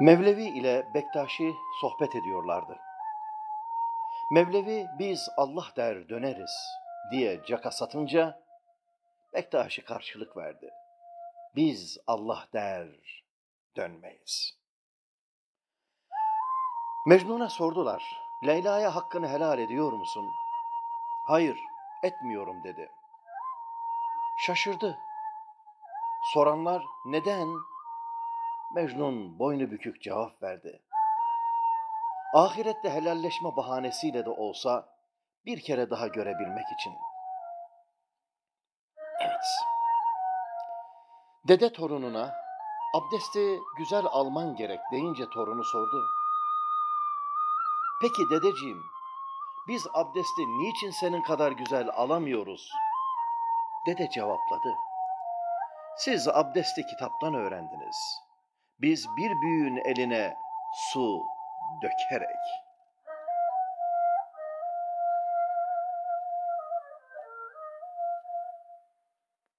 Mevlevi ile Bektaşi sohbet ediyorlardı. Mevlevi biz Allah der döneriz diye caka satınca Bektaşi karşılık verdi. Biz Allah der dönmeyiz. Mecnun'a sordular. Leyla'ya hakkını helal ediyor musun? Hayır, etmiyorum dedi. Şaşırdı. Soranlar neden? Mecnun boynu bükük cevap verdi. Ahirette helalleşme bahanesiyle de olsa bir kere daha görebilmek için. Evet. Dede torununa abdesti güzel alman gerek deyince torunu sordu. Peki dedeciğim, biz abdesti niçin senin kadar güzel alamıyoruz? Dede cevapladı. Siz abdesti kitaptan öğrendiniz. Biz bir büyüğün eline su dökerek